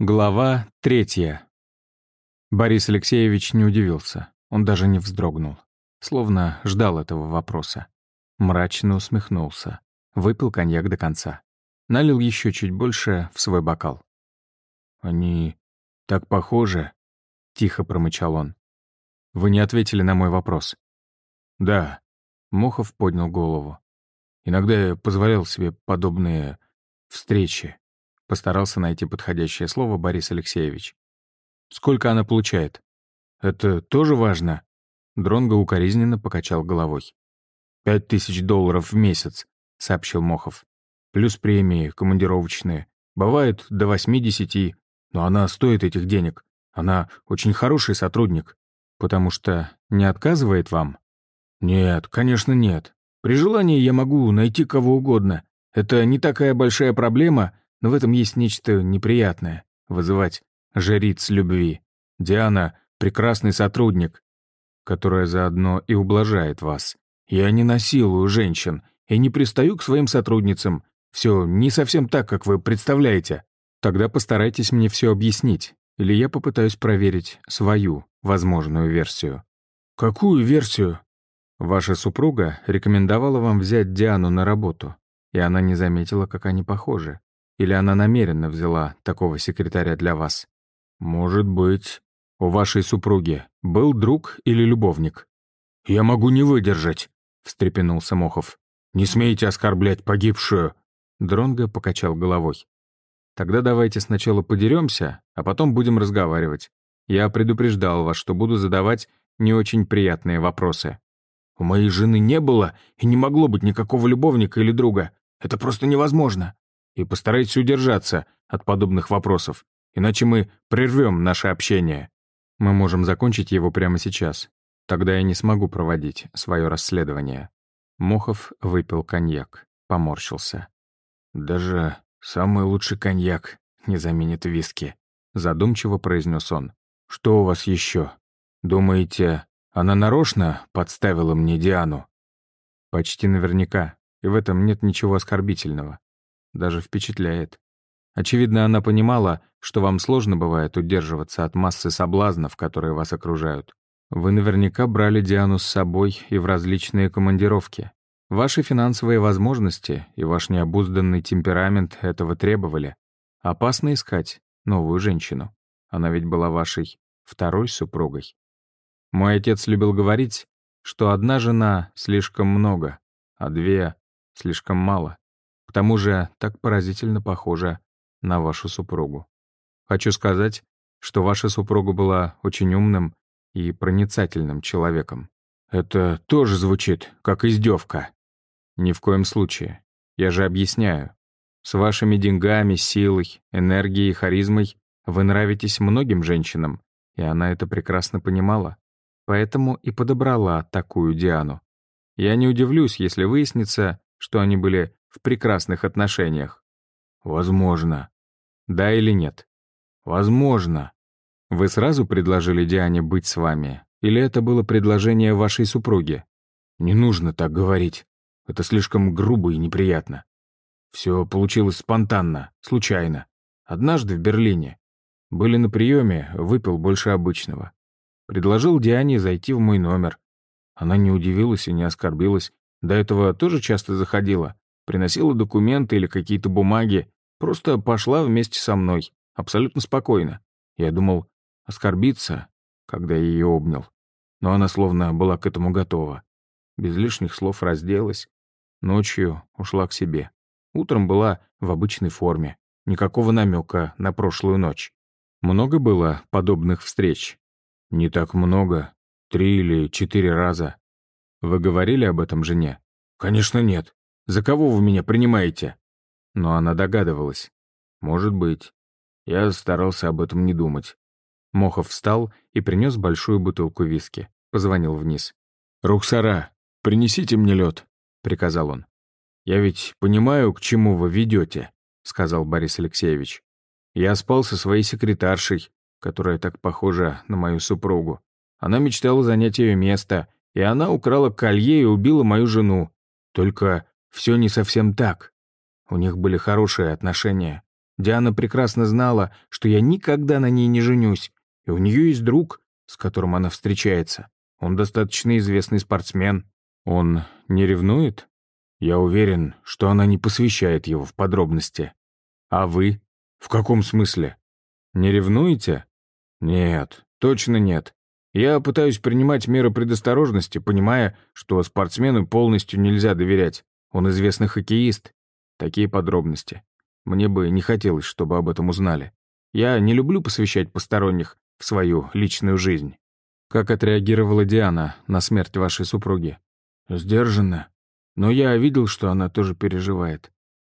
Глава третья. Борис Алексеевич не удивился. Он даже не вздрогнул. Словно ждал этого вопроса. Мрачно усмехнулся. Выпил коньяк до конца. Налил еще чуть больше в свой бокал. «Они так похожи», — тихо промычал он. «Вы не ответили на мой вопрос». «Да», — Мохов поднял голову. «Иногда я позволял себе подобные встречи. Постарался найти подходящее слово Борис Алексеевич. «Сколько она получает?» «Это тоже важно?» Дронго укоризненно покачал головой. «Пять тысяч долларов в месяц», — сообщил Мохов. «Плюс премии, командировочные. Бывает до восьмидесяти, но она стоит этих денег. Она очень хороший сотрудник. Потому что не отказывает вам?» «Нет, конечно, нет. При желании я могу найти кого угодно. Это не такая большая проблема, но в этом есть нечто неприятное — вызывать жриц любви. Диана — прекрасный сотрудник, которая заодно и ублажает вас. Я не насилую женщин и не пристаю к своим сотрудницам. Все не совсем так, как вы представляете. Тогда постарайтесь мне все объяснить, или я попытаюсь проверить свою возможную версию. Какую версию? Ваша супруга рекомендовала вам взять Диану на работу, и она не заметила, как они похожи. Или она намеренно взяла такого секретаря для вас? Может быть. У вашей супруги был друг или любовник? Я могу не выдержать, встрепенулся Мохов. Не смейте оскорблять погибшую. Дронго покачал головой. Тогда давайте сначала подеремся, а потом будем разговаривать. Я предупреждал вас, что буду задавать не очень приятные вопросы. У моей жены не было и не могло быть никакого любовника или друга. Это просто невозможно и постарайтесь удержаться от подобных вопросов, иначе мы прервем наше общение. Мы можем закончить его прямо сейчас. Тогда я не смогу проводить свое расследование». Мохов выпил коньяк, поморщился. «Даже самый лучший коньяк не заменит виски», — задумчиво произнес он. «Что у вас еще? Думаете, она нарочно подставила мне Диану?» «Почти наверняка, и в этом нет ничего оскорбительного даже впечатляет. Очевидно, она понимала, что вам сложно бывает удерживаться от массы соблазнов, которые вас окружают. Вы наверняка брали Диану с собой и в различные командировки. Ваши финансовые возможности и ваш необузданный темперамент этого требовали. Опасно искать новую женщину. Она ведь была вашей второй супругой. Мой отец любил говорить, что одна жена слишком много, а две слишком мало. К тому же так поразительно похожа на вашу супругу. Хочу сказать, что ваша супруга была очень умным и проницательным человеком. Это тоже звучит как издевка. Ни в коем случае. Я же объясняю. С вашими деньгами, силой, энергией и харизмой вы нравитесь многим женщинам, и она это прекрасно понимала. Поэтому и подобрала такую Диану. Я не удивлюсь, если выяснится, что они были в прекрасных отношениях? Возможно. Да или нет? Возможно. Вы сразу предложили Диане быть с вами? Или это было предложение вашей супруги? Не нужно так говорить. Это слишком грубо и неприятно. Все получилось спонтанно, случайно. Однажды в Берлине. Были на приеме, выпил больше обычного. Предложил Диане зайти в мой номер. Она не удивилась и не оскорбилась. До этого тоже часто заходила приносила документы или какие-то бумаги, просто пошла вместе со мной, абсолютно спокойно. Я думал, оскорбиться, когда я ее обнял. Но она словно была к этому готова. Без лишних слов разделась. Ночью ушла к себе. Утром была в обычной форме. Никакого намека на прошлую ночь. Много было подобных встреч? Не так много. Три или четыре раза. Вы говорили об этом жене? Конечно, нет. За кого вы меня принимаете?» Но она догадывалась. «Может быть. Я старался об этом не думать». Мохов встал и принес большую бутылку виски. Позвонил вниз. «Рухсара, принесите мне лед, приказал он. «Я ведь понимаю, к чему вы ведете, сказал Борис Алексеевич. «Я спал со своей секретаршей, которая так похожа на мою супругу. Она мечтала занять ее место, и она украла колье и убила мою жену. Только все не совсем так. У них были хорошие отношения. Диана прекрасно знала, что я никогда на ней не женюсь, и у нее есть друг, с которым она встречается. Он достаточно известный спортсмен. Он не ревнует? Я уверен, что она не посвящает его в подробности. А вы? В каком смысле? Не ревнуете? Нет, точно нет. Я пытаюсь принимать меры предосторожности, понимая, что спортсмену полностью нельзя доверять. Он известный хоккеист. Такие подробности. Мне бы не хотелось, чтобы об этом узнали. Я не люблю посвящать посторонних в свою личную жизнь. Как отреагировала Диана на смерть вашей супруги? Сдержанно. Но я видел, что она тоже переживает.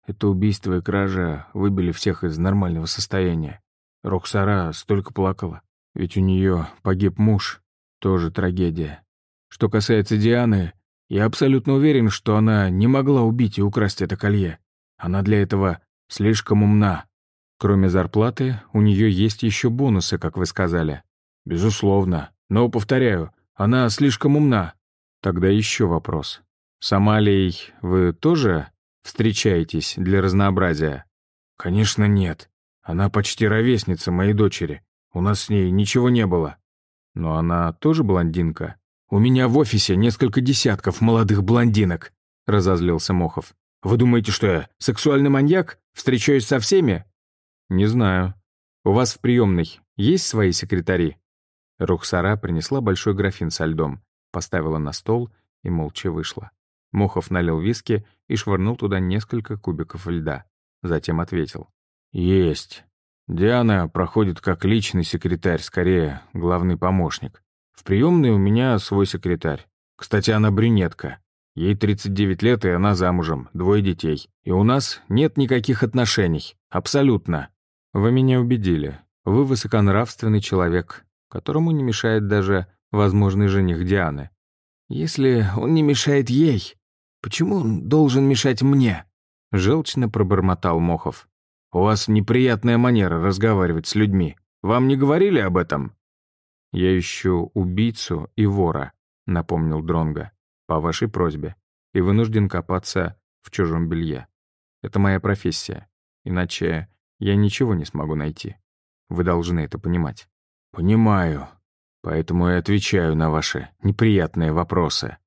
Это убийство и кража выбили всех из нормального состояния. Роксара столько плакала. Ведь у нее погиб муж. Тоже трагедия. Что касается Дианы, я абсолютно уверен, что она не могла убить и украсть это колье. Она для этого слишком умна. Кроме зарплаты, у нее есть еще бонусы, как вы сказали. Безусловно. Но, повторяю, она слишком умна. Тогда еще вопрос. С Амалией вы тоже встречаетесь для разнообразия? Конечно, нет. Она почти ровесница моей дочери. У нас с ней ничего не было. Но она тоже блондинка? У меня в офисе несколько десятков молодых блондинок, разозлился Мохов. Вы думаете, что я сексуальный маньяк? Встречаюсь со всеми? Не знаю. У вас в приемной есть свои секретари? Рухсара принесла большой графин со льдом, поставила на стол и молча вышла. Мохов налил виски и швырнул туда несколько кубиков льда. Затем ответил. «Есть. Диана проходит как личный секретарь, скорее, главный помощник. В приемной у меня свой секретарь. Кстати, она брюнетка. Ей 39 лет, и она замужем, двое детей. И у нас нет никаких отношений. Абсолютно. Вы меня убедили. Вы высоконравственный человек, которому не мешает даже возможный жених Дианы. Если он не мешает ей, почему он должен мешать мне? Желчно пробормотал Мохов. «У вас неприятная манера разговаривать с людьми. Вам не говорили об этом?» «Я ищу убийцу и вора», — напомнил Дронга, «по вашей просьбе, и вынужден копаться в чужом белье. Это моя профессия, иначе я ничего не смогу найти. Вы должны это понимать». «Понимаю. Поэтому и отвечаю на ваши неприятные вопросы».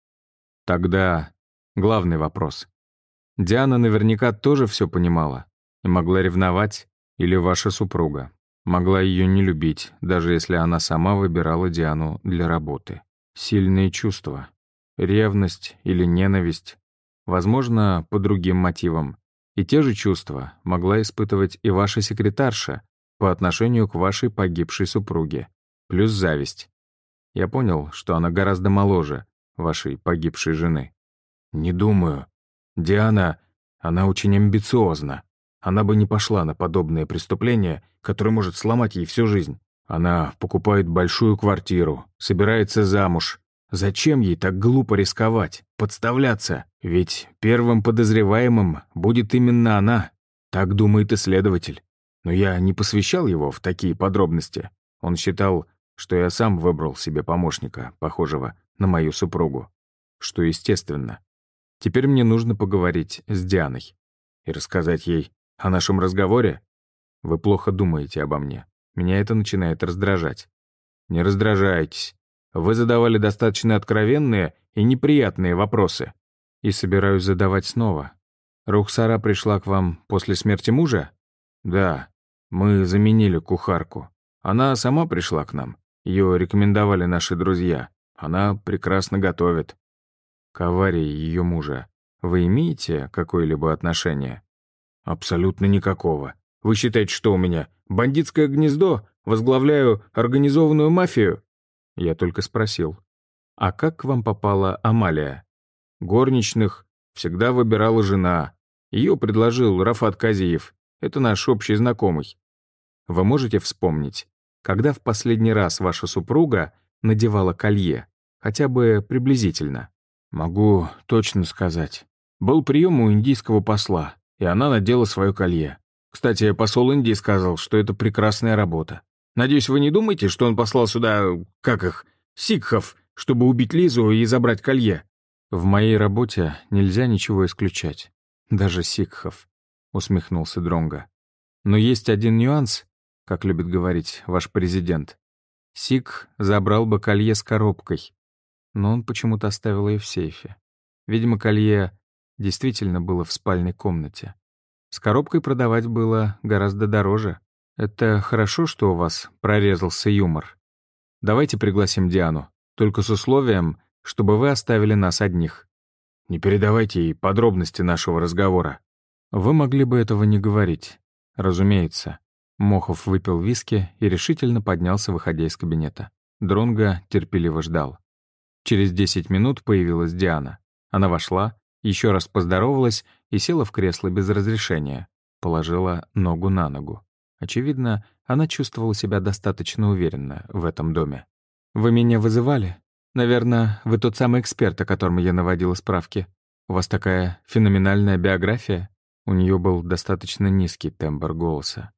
Тогда главный вопрос. Диана наверняка тоже все понимала и могла ревновать, или ваша супруга. Могла ее не любить, даже если она сама выбирала Диану для работы. Сильные чувства. Ревность или ненависть. Возможно, по другим мотивам. И те же чувства могла испытывать и ваша секретарша по отношению к вашей погибшей супруге. Плюс зависть. Я понял, что она гораздо моложе вашей погибшей жены. Не думаю. Диана, она очень амбициозна. Она бы не пошла на подобное преступление, которое может сломать ей всю жизнь. Она покупает большую квартиру, собирается замуж. Зачем ей так глупо рисковать, подставляться? Ведь первым подозреваемым будет именно она. Так думает исследователь. Но я не посвящал его в такие подробности. Он считал, что я сам выбрал себе помощника, похожего на мою супругу. Что естественно. Теперь мне нужно поговорить с Дианой и рассказать ей о нашем разговоре? Вы плохо думаете обо мне. Меня это начинает раздражать. Не раздражайтесь. Вы задавали достаточно откровенные и неприятные вопросы. И собираюсь задавать снова. Рухсара пришла к вам после смерти мужа? Да. Мы заменили кухарку. Она сама пришла к нам. Ее рекомендовали наши друзья. Она прекрасно готовит. К аварии ее мужа. Вы имеете какое-либо отношение? «Абсолютно никакого. Вы считаете, что у меня бандитское гнездо? Возглавляю организованную мафию?» Я только спросил. «А как к вам попала Амалия?» «Горничных всегда выбирала жена. Ее предложил Рафат Казиев. Это наш общий знакомый». «Вы можете вспомнить, когда в последний раз ваша супруга надевала колье? Хотя бы приблизительно?» «Могу точно сказать. Был прием у индийского посла и она надела свое колье. Кстати, посол Индии сказал, что это прекрасная работа. Надеюсь, вы не думаете, что он послал сюда, как их, сикхов, чтобы убить Лизу и забрать колье? В моей работе нельзя ничего исключать. Даже сикхов, усмехнулся Дронга. Но есть один нюанс, как любит говорить ваш президент. Сик забрал бы колье с коробкой, но он почему-то оставил ее в сейфе. Видимо, колье действительно было в спальной комнате. С коробкой продавать было гораздо дороже. Это хорошо, что у вас прорезался юмор. Давайте пригласим Диану, только с условием, чтобы вы оставили нас одних. Не передавайте ей подробности нашего разговора. Вы могли бы этого не говорить. Разумеется. Мохов выпил виски и решительно поднялся, выходя из кабинета. Дронго терпеливо ждал. Через 10 минут появилась Диана. Она вошла, еще раз поздоровалась и села в кресло без разрешения. Положила ногу на ногу. Очевидно, она чувствовала себя достаточно уверенно в этом доме. «Вы меня вызывали? Наверное, вы тот самый эксперт, о котором я наводила справки. У вас такая феноменальная биография?» У нее был достаточно низкий тембр голоса.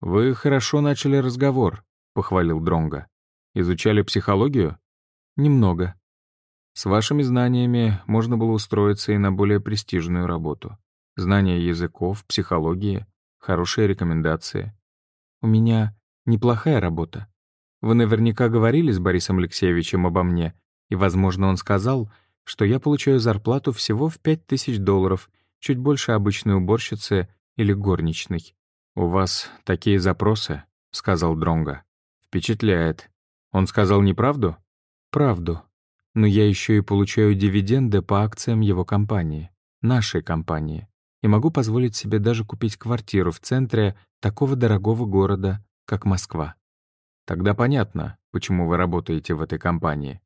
«Вы хорошо начали разговор», — похвалил Дронга. «Изучали психологию?» «Немного. С вашими знаниями можно было устроиться и на более престижную работу. Знание языков, психологии, хорошие рекомендации. У меня неплохая работа. Вы наверняка говорили с Борисом Алексеевичем обо мне, и, возможно, он сказал, что я получаю зарплату всего в 5000 долларов, чуть больше обычной уборщицы или горничной. «У вас такие запросы», — сказал Дронга. «Впечатляет. Он сказал неправду?» «Правду», но я еще и получаю дивиденды по акциям его компании, нашей компании, и могу позволить себе даже купить квартиру в центре такого дорогого города, как Москва. Тогда понятно, почему вы работаете в этой компании.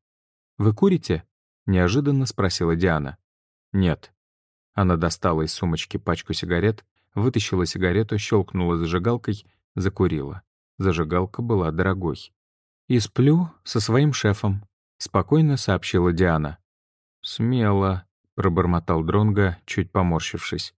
«Вы курите?» — неожиданно спросила Диана. «Нет». Она достала из сумочки пачку сигарет, вытащила сигарету, щелкнула зажигалкой, закурила. Зажигалка была дорогой. «И сплю со своим шефом», — спокойно сообщила Диана. «Смело», — пробормотал Дронга, чуть поморщившись.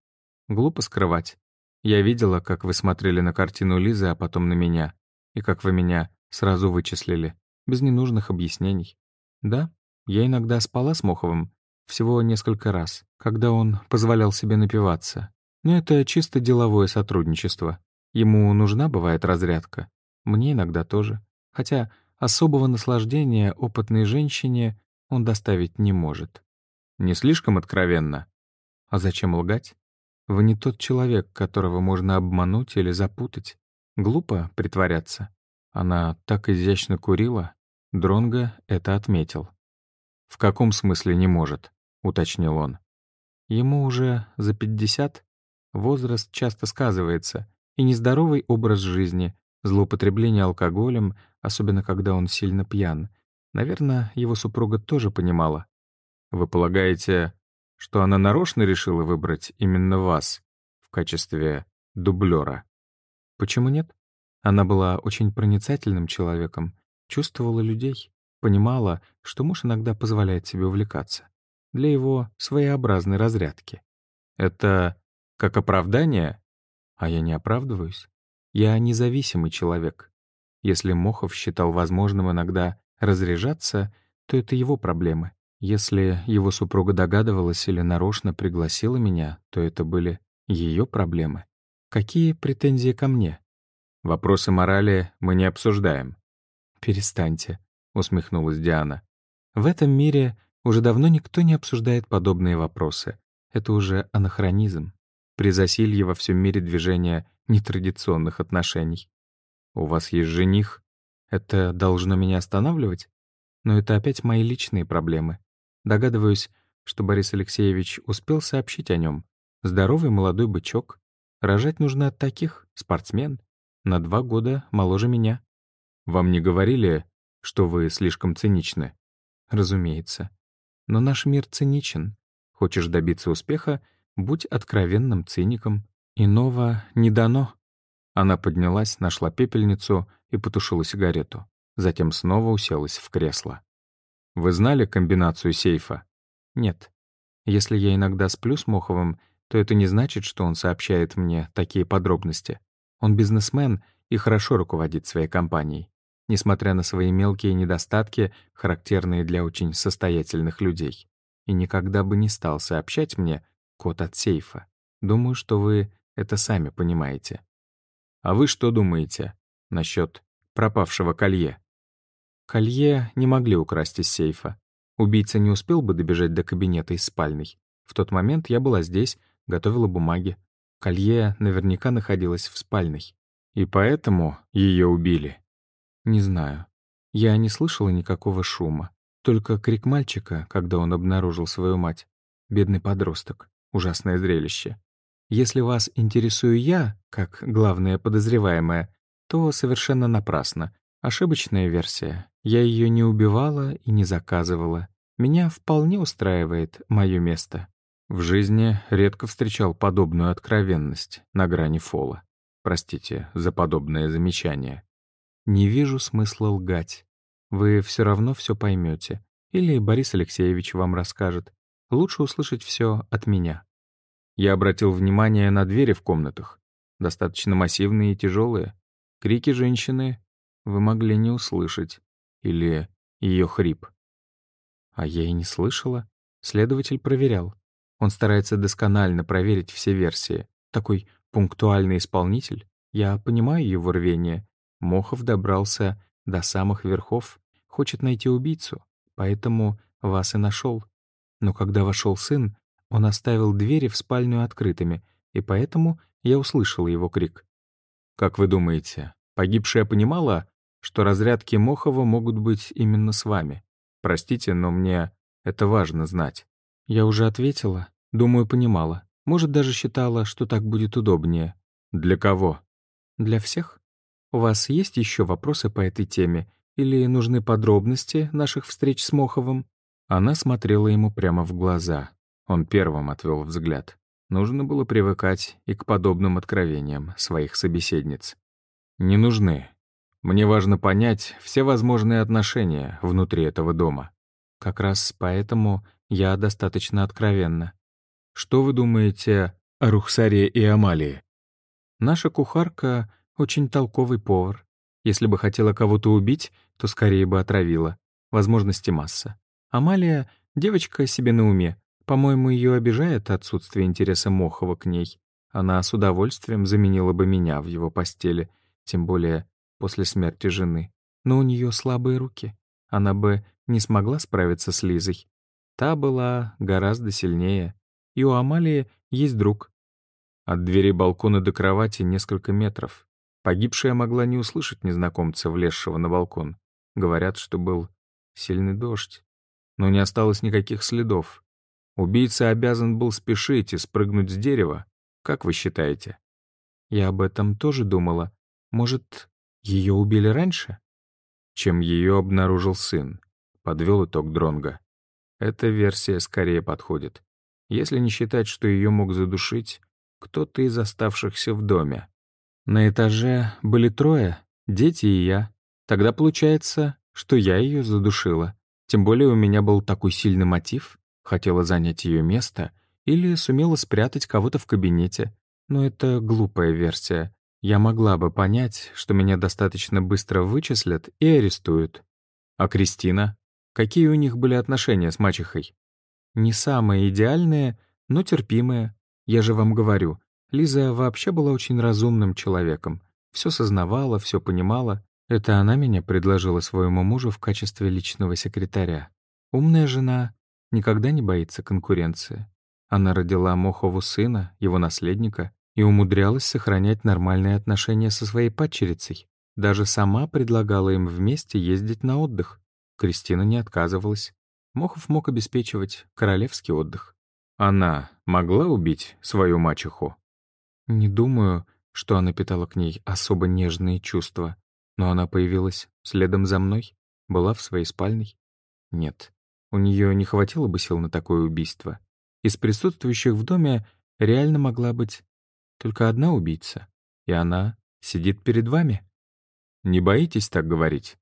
«Глупо скрывать. Я видела, как вы смотрели на картину Лизы, а потом на меня, и как вы меня сразу вычислили, без ненужных объяснений. Да, я иногда спала с Моховым, всего несколько раз, когда он позволял себе напиваться. Но это чисто деловое сотрудничество. Ему нужна бывает разрядка. Мне иногда тоже. Хотя особого наслаждения опытной женщине он доставить не может. Не слишком откровенно? А зачем лгать? Вы не тот человек, которого можно обмануть или запутать. Глупо притворяться. Она так изящно курила. Дронго это отметил. «В каком смысле не может?» — уточнил он. Ему уже за пятьдесят. Возраст часто сказывается, и нездоровый образ жизни, злоупотребление алкоголем, особенно когда он сильно пьян. Наверное, его супруга тоже понимала. Вы полагаете, что она нарочно решила выбрать именно вас в качестве дублера? Почему нет? Она была очень проницательным человеком, чувствовала людей, понимала, что муж иногда позволяет себе увлекаться. Для его своеобразной разрядки. Это как оправдание? А я не оправдываюсь. Я независимый человек. Если Мохов считал возможным иногда разряжаться, то это его проблемы. Если его супруга догадывалась или нарочно пригласила меня, то это были ее проблемы. Какие претензии ко мне? Вопросы морали мы не обсуждаем. «Перестаньте», — усмехнулась Диана. «В этом мире уже давно никто не обсуждает подобные вопросы. Это уже анахронизм. При засилье во всем мире движения нетрадиционных отношений. У вас есть жених? Это должно меня останавливать? Но это опять мои личные проблемы. Догадываюсь, что Борис Алексеевич успел сообщить о нем. Здоровый молодой бычок. Рожать нужно от таких, спортсмен. На два года моложе меня. Вам не говорили, что вы слишком циничны? Разумеется. Но наш мир циничен. Хочешь добиться успеха — будь откровенным циником. Иного не дано. Она поднялась, нашла пепельницу и потушила сигарету. Затем снова уселась в кресло. «Вы знали комбинацию сейфа?» «Нет. Если я иногда сплю с Моховым, то это не значит, что он сообщает мне такие подробности. Он бизнесмен и хорошо руководит своей компанией, несмотря на свои мелкие недостатки, характерные для очень состоятельных людей. И никогда бы не стал сообщать мне код от сейфа. Думаю, что вы это сами понимаете. А вы что думаете насчет пропавшего колье?» Колье не могли украсть из сейфа. Убийца не успел бы добежать до кабинета из спальной. В тот момент я была здесь, готовила бумаги. Колье наверняка находилось в спальной. И поэтому ее убили. Не знаю. Я не слышала никакого шума. Только крик мальчика, когда он обнаружил свою мать. Бедный подросток. Ужасное зрелище. Если вас интересую я, как главная подозреваемая, то совершенно напрасно. Ошибочная версия. Я ее не убивала и не заказывала. Меня вполне устраивает мое место. В жизни редко встречал подобную откровенность на грани фола. Простите за подобное замечание. Не вижу смысла лгать. Вы все равно все поймете. Или Борис Алексеевич вам расскажет. Лучше услышать все от меня. Я обратил внимание на двери в комнатах. Достаточно массивные и тяжелые. Крики женщины вы могли не услышать. Или ее хрип. А я и не слышала. Следователь проверял. Он старается досконально проверить все версии. Такой пунктуальный исполнитель. Я понимаю его рвение. Мохов добрался до самых верхов, хочет найти убийцу, поэтому вас и нашел. Но когда вошел сын, он оставил двери в спальню открытыми, и поэтому я услышала его крик. «Как вы думаете, погибшая понимала, что разрядки Мохова могут быть именно с вами? Простите, но мне это важно знать». Я уже ответила. Думаю, понимала. Может, даже считала, что так будет удобнее. Для кого? Для всех. У вас есть еще вопросы по этой теме? Или нужны подробности наших встреч с Моховым? Она смотрела ему прямо в глаза. Он первым отвел взгляд. Нужно было привыкать и к подобным откровениям своих собеседниц. «Не нужны. Мне важно понять все возможные отношения внутри этого дома. Как раз поэтому я достаточно откровенна. Что вы думаете о Рухсаре и Амалии? Наша кухарка — очень толковый повар. Если бы хотела кого-то убить, то скорее бы отравила. Возможности масса. Амалия — девочка себе на уме. По-моему, ее обижает отсутствие интереса Мохова к ней. Она с удовольствием заменила бы меня в его постели, тем более после смерти жены. Но у нее слабые руки. Она бы не смогла справиться с Лизой. Та была гораздо сильнее. И у Амалии есть друг. От двери балкона до кровати несколько метров. Погибшая могла не услышать незнакомца, влезшего на балкон. Говорят, что был сильный дождь. Но не осталось никаких следов. Убийца обязан был спешить и спрыгнуть с дерева. Как вы считаете? Я об этом тоже думала. Может, ее убили раньше? Чем ее обнаружил сын. Подвел итог Дронга. Эта версия скорее подходит. Если не считать, что ее мог задушить кто-то из оставшихся в доме. На этаже были трое, дети и я. Тогда получается, что я ее задушила. Тем более у меня был такой сильный мотив. Хотела занять ее место или сумела спрятать кого-то в кабинете. Но это глупая версия. Я могла бы понять, что меня достаточно быстро вычислят и арестуют. А Кристина? Какие у них были отношения с мачехой? Не самые идеальные, но терпимые. Я же вам говорю, Лиза вообще была очень разумным человеком. Все сознавала, все понимала. Это она меня предложила своему мужу в качестве личного секретаря. Умная жена никогда не боится конкуренции. Она родила Мохову сына, его наследника, и умудрялась сохранять нормальные отношения со своей падчерицей. Даже сама предлагала им вместе ездить на отдых. Кристина не отказывалась. Мохов мог обеспечивать королевский отдых. Она могла убить свою мачеху? Не думаю, что она питала к ней особо нежные чувства. Но она появилась следом за мной, была в своей спальной. Нет, у нее не хватило бы сил на такое убийство. Из присутствующих в доме реально могла быть только одна убийца, и она сидит перед вами. Не боитесь так говорить?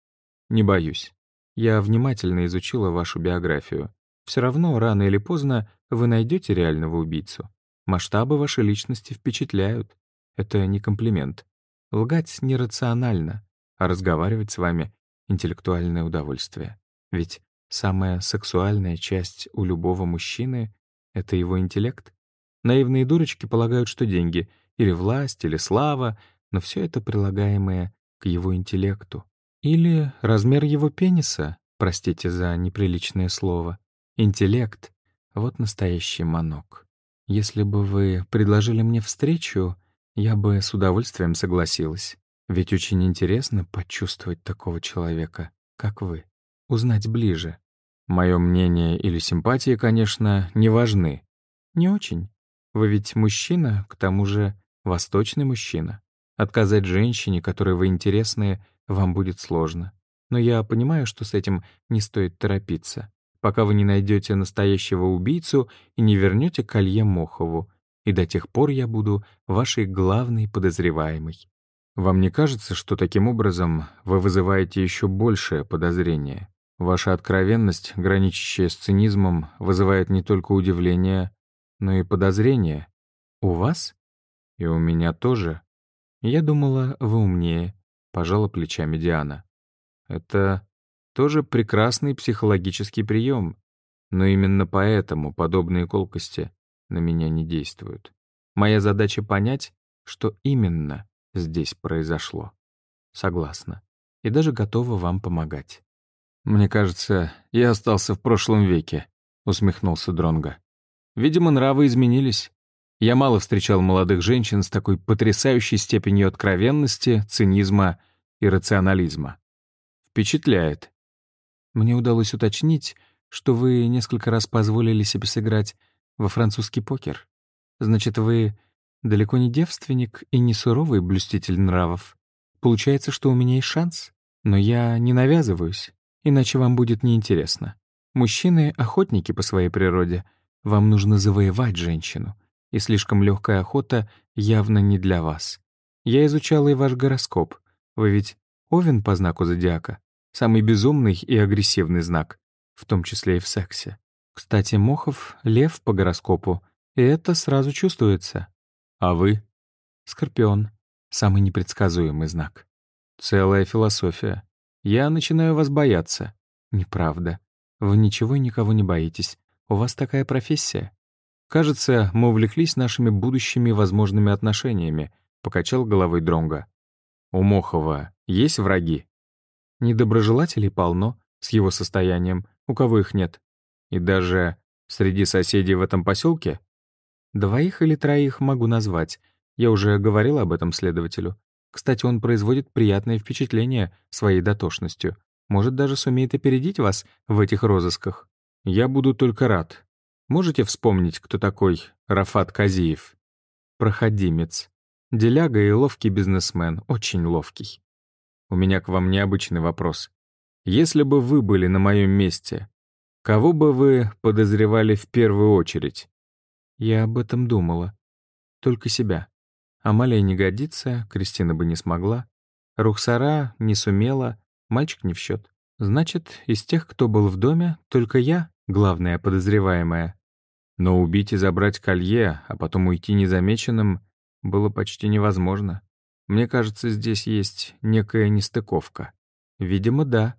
Не боюсь. Я внимательно изучила вашу биографию. Все равно, рано или поздно, вы найдете реального убийцу. Масштабы вашей личности впечатляют. Это не комплимент. Лгать нерационально, а разговаривать с вами — интеллектуальное удовольствие. Ведь самая сексуальная часть у любого мужчины — это его интеллект. Наивные дурочки полагают, что деньги — или власть, или слава но все это прилагаемое к его интеллекту. Или размер его пениса, простите за неприличное слово. Интеллект — вот настоящий манок. Если бы вы предложили мне встречу, я бы с удовольствием согласилась. Ведь очень интересно почувствовать такого человека, как вы. Узнать ближе. Мое мнение или симпатии, конечно, не важны. Не очень. Вы ведь мужчина, к тому же восточный мужчина. Отказать женщине, которой вы интересны, вам будет сложно. Но я понимаю, что с этим не стоит торопиться, пока вы не найдете настоящего убийцу и не вернете колье Мохову, и до тех пор я буду вашей главной подозреваемой. Вам не кажется, что таким образом вы вызываете еще большее подозрение? Ваша откровенность, граничащая с цинизмом, вызывает не только удивление, но и подозрение. У вас? И у меня тоже. Я думала, вы умнее, пожала плечами Диана. Это тоже прекрасный психологический прием, но именно поэтому подобные колкости на меня не действуют. Моя задача понять, что именно здесь произошло. Согласна. И даже готова вам помогать. Мне кажется, я остался в прошлом веке, усмехнулся Дронга. Видимо, нравы изменились. Я мало встречал молодых женщин с такой потрясающей степенью откровенности, цинизма и рационализма. Впечатляет. Мне удалось уточнить, что вы несколько раз позволили себе сыграть во французский покер. Значит, вы далеко не девственник и не суровый блюститель нравов. Получается, что у меня есть шанс, но я не навязываюсь, иначе вам будет неинтересно. Мужчины — охотники по своей природе. Вам нужно завоевать женщину, и слишком легкая охота явно не для вас. Я изучала и ваш гороскоп. Вы ведь Овен по знаку зодиака, самый безумный и агрессивный знак, в том числе и в сексе. Кстати, Мохов — лев по гороскопу, и это сразу чувствуется. А вы? Скорпион. Самый непредсказуемый знак. Целая философия. Я начинаю вас бояться. Неправда. Вы ничего и никого не боитесь. У вас такая профессия. Кажется, мы увлеклись нашими будущими возможными отношениями, покачал головой Дронга. У Мохова есть враги? Недоброжелателей полно, с его состоянием, у кого их нет. И даже среди соседей в этом поселке? Двоих или троих могу назвать. Я уже говорил об этом следователю. Кстати, он производит приятное впечатление своей дотошностью. Может, даже сумеет опередить вас в этих розысках. Я буду только рад. Можете вспомнить, кто такой Рафат Казиев? Проходимец. Деляга и ловкий бизнесмен, очень ловкий. У меня к вам необычный вопрос. Если бы вы были на моем месте, Кого бы вы подозревали в первую очередь? Я об этом думала. Только себя. Амалия не годится, Кристина бы не смогла. Рухсара не сумела, мальчик не в счет. Значит, из тех, кто был в доме, только я — главная подозреваемая. Но убить и забрать колье, а потом уйти незамеченным, было почти невозможно. Мне кажется, здесь есть некая нестыковка. Видимо, да.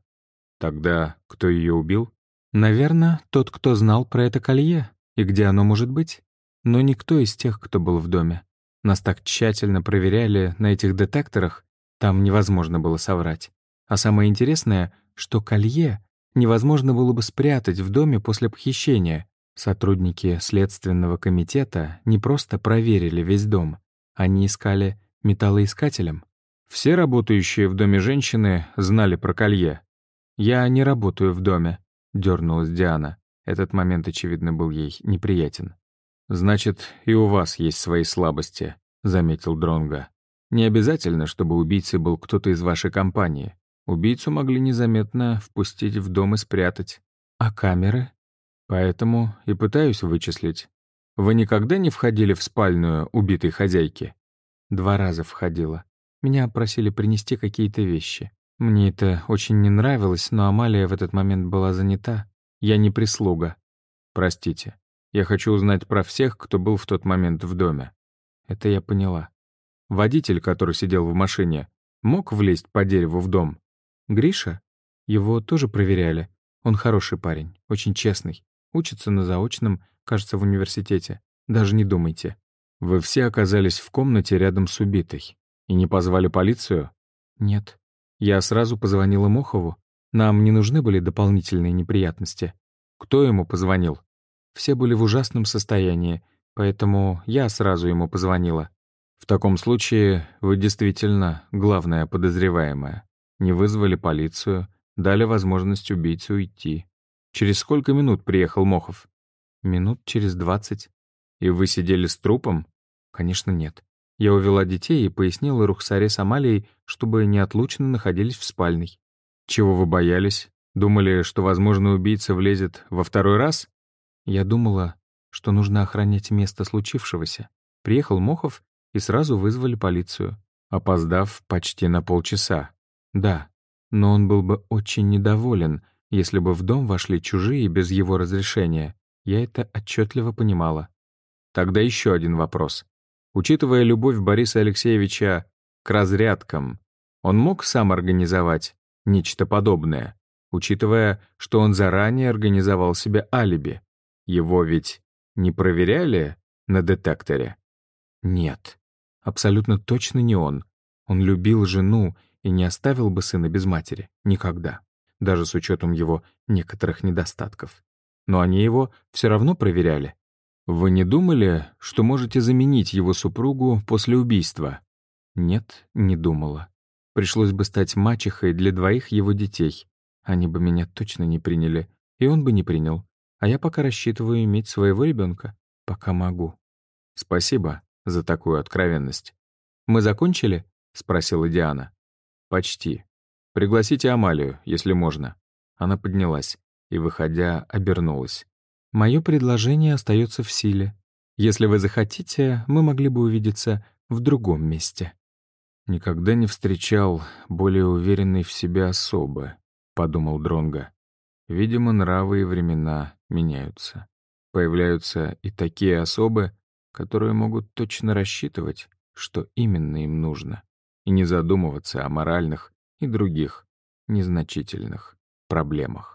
Тогда кто ее убил? Наверное, тот, кто знал про это колье и где оно может быть. Но никто из тех, кто был в доме. Нас так тщательно проверяли на этих детекторах, там невозможно было соврать. А самое интересное, что колье невозможно было бы спрятать в доме после похищения. Сотрудники Следственного комитета не просто проверили весь дом, они искали металлоискателем. Все работающие в доме женщины знали про колье. Я не работаю в доме, дернулась Диана. Этот момент, очевидно, был ей неприятен. «Значит, и у вас есть свои слабости», — заметил Дронга. «Не обязательно, чтобы убийцей был кто-то из вашей компании. Убийцу могли незаметно впустить в дом и спрятать. А камеры? Поэтому и пытаюсь вычислить. Вы никогда не входили в спальную убитой хозяйки?» Два раза входила. Меня просили принести какие-то вещи. Мне это очень не нравилось, но Амалия в этот момент была занята. Я не прислуга. Простите. Я хочу узнать про всех, кто был в тот момент в доме. Это я поняла. Водитель, который сидел в машине, мог влезть по дереву в дом? Гриша? Его тоже проверяли. Он хороший парень, очень честный. Учится на заочном, кажется, в университете. Даже не думайте. Вы все оказались в комнате рядом с убитой. И не позвали полицию? Нет. Я сразу позвонила Мохову. Нам не нужны были дополнительные неприятности. Кто ему позвонил? Все были в ужасном состоянии, поэтому я сразу ему позвонила. В таком случае вы действительно главная подозреваемая. Не вызвали полицию, дали возможность убийце уйти. Через сколько минут приехал Мохов? Минут через двадцать. И вы сидели с трупом? Конечно, нет. Я увела детей и пояснила Рухсаре с Амалией, чтобы неотлучно находились в спальной. Чего вы боялись? Думали, что, возможно, убийца влезет во второй раз? Я думала, что нужно охранять место случившегося. Приехал Мохов, и сразу вызвали полицию, опоздав почти на полчаса. Да, но он был бы очень недоволен, если бы в дом вошли чужие без его разрешения. Я это отчетливо понимала. Тогда еще один вопрос. Учитывая любовь Бориса Алексеевича к разрядкам, он мог сам организовать нечто подобное, учитывая, что он заранее организовал себе алиби. Его ведь не проверяли на детекторе? Нет, абсолютно точно не он. Он любил жену и не оставил бы сына без матери. Никогда. Даже с учетом его некоторых недостатков. Но они его все равно проверяли. Вы не думали, что можете заменить его супругу после убийства? Нет, не думала. Пришлось бы стать мачехой для двоих его детей. Они бы меня точно не приняли, и он бы не принял. А я пока рассчитываю иметь своего ребенка, пока могу. Спасибо за такую откровенность. Мы закончили? спросила Диана. Почти. Пригласите Амалию, если можно. Она поднялась и, выходя, обернулась. Мое предложение остается в силе. Если вы захотите, мы могли бы увидеться в другом месте. Никогда не встречал более уверенной в себе особы, подумал Дронга. Видимо, нравы и времена меняются. Появляются и такие особы, которые могут точно рассчитывать, что именно им нужно, и не задумываться о моральных и других незначительных проблемах.